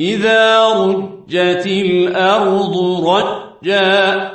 إذا رجت الأرض رجا